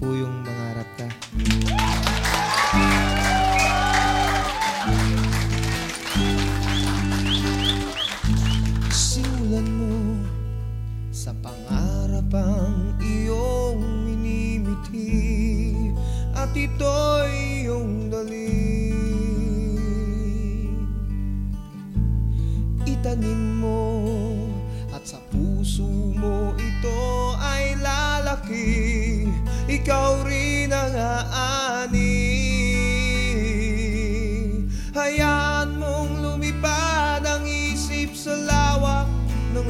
po yung mangarap ka. Simulan mo sa pangarap ang iyong minimiti At ito'y iyong dalhin Itanim mo at sa puso mo ito ay lalaki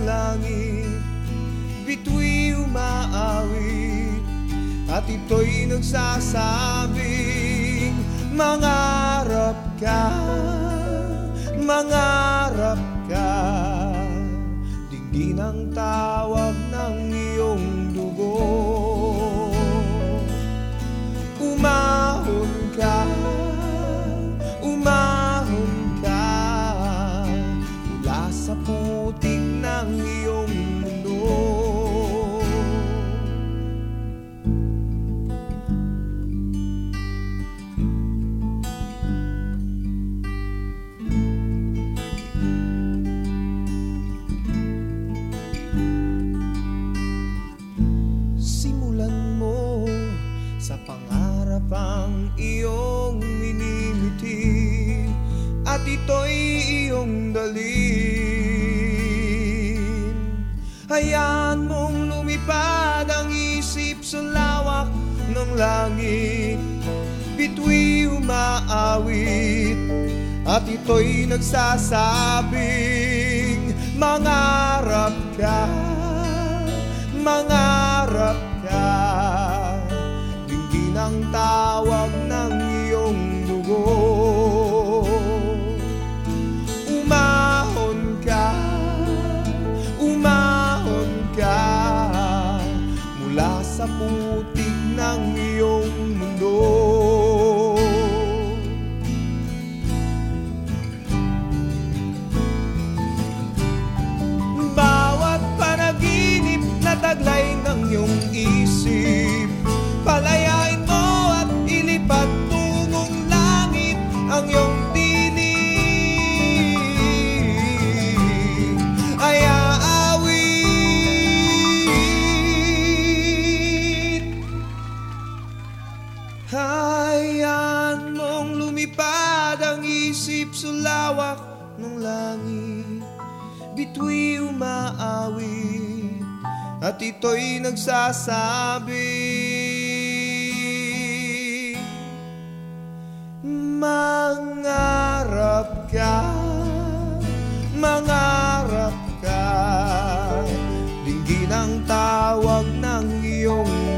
ng langit Bitu'y umaawit at ito'y nagsasabing Mangarap ka, mangarap ka. Dinggin ang tawag ng iyong dugo pangarap ang iyong minimiti At ito'y iyong dalhin Hayaan mong lumipad ang isip sa lawak ng langit. Bitu'y umaawit at ito'y nagsasabing Mangarap ka, mangarap sa putik ng iyong mundo Hayaan mong lumipad ang isip sa ng langit. Bitu'y umaawit at ito'y nagsasabi. Mangarap ka, mangarap ka. Dinggin ang tawag ng iyong